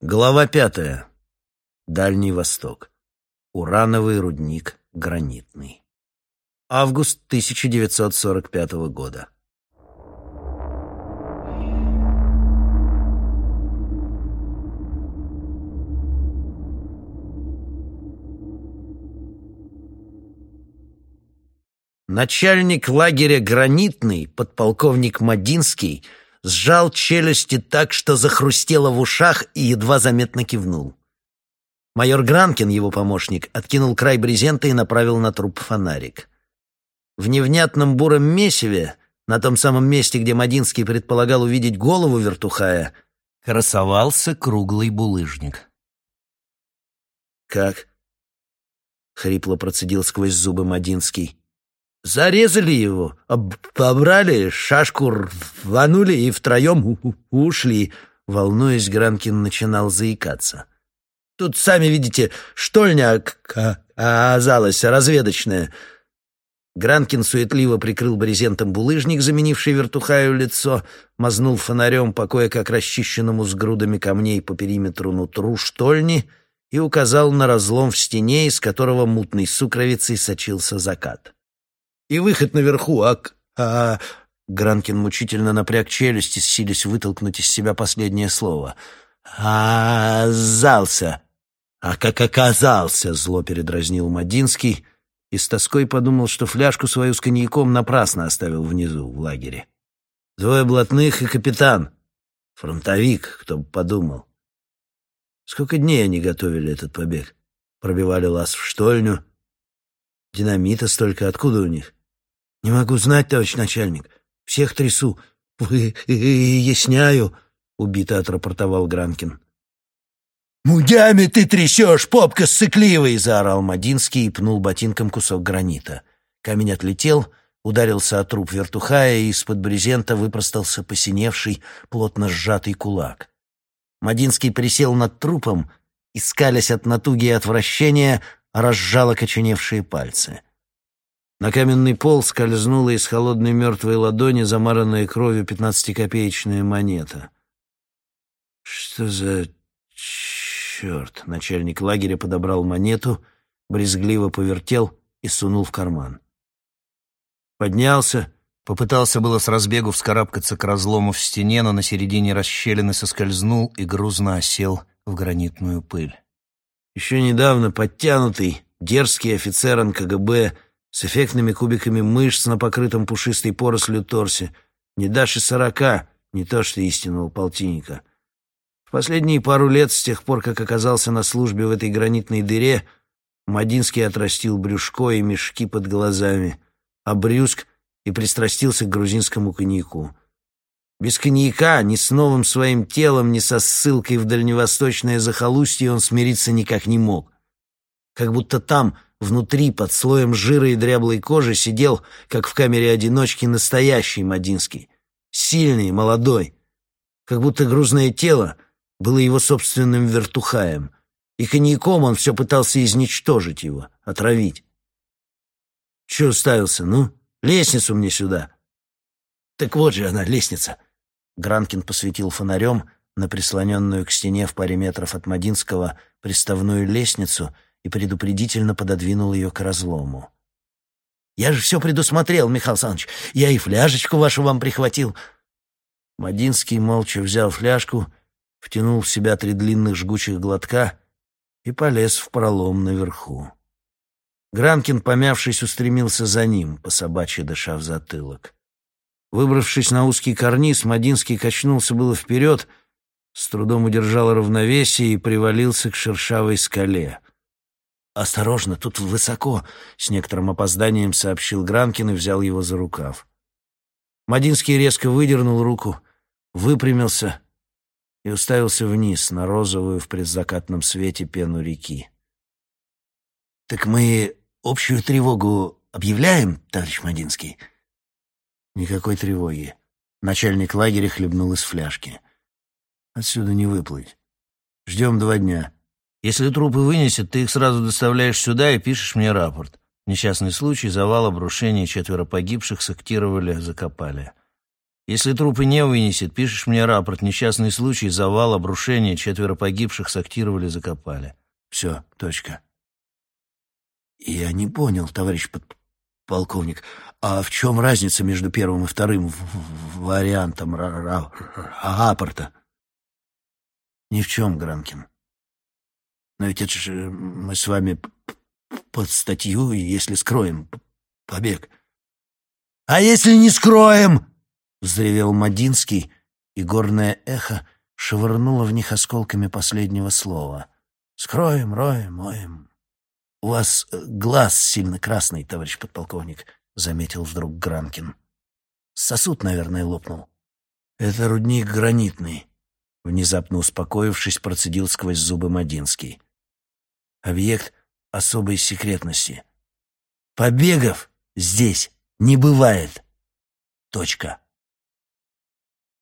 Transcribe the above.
Глава пятая. Дальний Восток. Урановый рудник гранитный. Август 1945 года. Начальник лагеря «Гранитный», подполковник Мадинский, сжал челюсти так, что захрустело в ушах и едва заметно кивнул. Майор Гранкин, его помощник, откинул край брезента и направил на труп фонарик. В невнятном буром месиве, на том самом месте, где Мадинский предполагал увидеть голову вертухая, красовался круглый булыжник. «Как?» — хрипло процедил сквозь зубы Мадинский. Зарезали его, обобрали, шашку рванули и втроем ушли. Волнуясь, Гранкин начинал заикаться. Тут, сами видите, штольня оказалась разведочная. Гранкин суетливо прикрыл брезентом булыжник, заменивший вертухаю лицо, мазнул фонарем по кое-как расчищенному с грудами камней по периметру нутру штольни и указал на разлом в стене, из которого мутной сукровицей сочился закат. И выход наверху, а... а... Гранкин мучительно напряг челюсти, силясь вытолкнуть из себя последнее слово. «Оказался!» «А как оказался!» — зло передразнил Мадинский и с тоской подумал, что фляжку свою с коньяком напрасно оставил внизу, в лагере. Двое блатных и капитан. Фронтовик, кто бы подумал. Сколько дней они готовили этот побег? Пробивали лаз в штольню. Динамита столько, откуда у них? «Не могу знать, товарищ начальник. Всех трясу. Выясняю», — убито отрапортовал Гранкин. «Мудями ты трясешь, попка ссыкливый!» — заорал Мадинский и пнул ботинком кусок гранита. Камень отлетел, ударился о труп вертухая, и из-под брезента выпростался посиневший, плотно сжатый кулак. Мадинский присел над трупом и, скалясь от натуги и отвращения, разжал окоченевшие пальцы. На каменный пол скользнула из холодной мертвой ладони замаранная кровью пятнадцатикопеечная монета. «Что за черт?» Начальник лагеря подобрал монету, брезгливо повертел и сунул в карман. Поднялся, попытался было с разбегу вскарабкаться к разлому в стене, но на середине расщелины соскользнул и грузно осел в гранитную пыль. Еще недавно подтянутый, дерзкий офицер НКГБ — с эффектными кубиками мышц на покрытом пушистой порослью торсе. Не дашь и сорока, не то что истинного полтинника. В последние пару лет, с тех пор, как оказался на службе в этой гранитной дыре, Мадинский отрастил брюшко и мешки под глазами, а брюск и пристрастился к грузинскому коньяку. Без коньяка ни с новым своим телом, ни со ссылкой в дальневосточное захолустье он смириться никак не мог. Как будто там Внутри, под слоем жира и дряблой кожи, сидел, как в камере одиночки, настоящий Мадинский. Сильный, молодой. Как будто грузное тело было его собственным вертухаем. И коньяком он все пытался изничтожить его, отравить. Че уставился, ну? Лестницу мне сюда. Так вот же она, лестница. Гранкин посветил фонарем на прислоненную к стене в паре метров от Мадинского приставную лестницу — и предупредительно пододвинул ее к разлому. «Я же все предусмотрел, Михаил Александрович. Я и фляжечку вашу вам прихватил». Мадинский молча взял фляжку, втянул в себя три длинных жгучих глотка и полез в пролом наверху. Гранкин, помявшись, устремился за ним, по собачьи дыша в затылок. Выбравшись на узкий карниз, Мадинский качнулся было вперед, с трудом удержал равновесие и привалился к шершавой скале. «Осторожно, тут высоко», — с некоторым опозданием сообщил Гранкин и взял его за рукав. Мадинский резко выдернул руку, выпрямился и уставился вниз на розовую в предзакатном свете пену реки. «Так мы общую тревогу объявляем, товарищ Мадинский?» «Никакой тревоги». Начальник лагеря хлебнул из фляжки. «Отсюда не выплыть. Ждем два дня». Если трупы вынесет, ты их сразу доставляешь сюда и пишешь мне рапорт. Несчастный случай, завал, обрушение, четверо погибших сактировали, закопали. Если трупы не вынесет, пишешь мне рапорт. Несчастный случай, завал, обрушение, четверо погибших сактировали, закопали. Все, точка. Я не понял, товарищ подполковник, а в чем разница между первым и вторым вариантом рапорта? Ни в чем, Гранкин. Но ведь это же мы с вами под статью, если скроем побег. А если не скроем? Взревел Мадинский, и горное эхо швырнуло в них осколками последнего слова. Скроем, роем, моем. У вас э, глаз сильно красный, товарищ подполковник, заметил вдруг Гранкин. Сосуд, наверное, лопнул. Это рудник гранитный. Внезапно успокоившись, процедил сквозь зубы Мадинский. Объект особой секретности. Побегов здесь не бывает. Точка.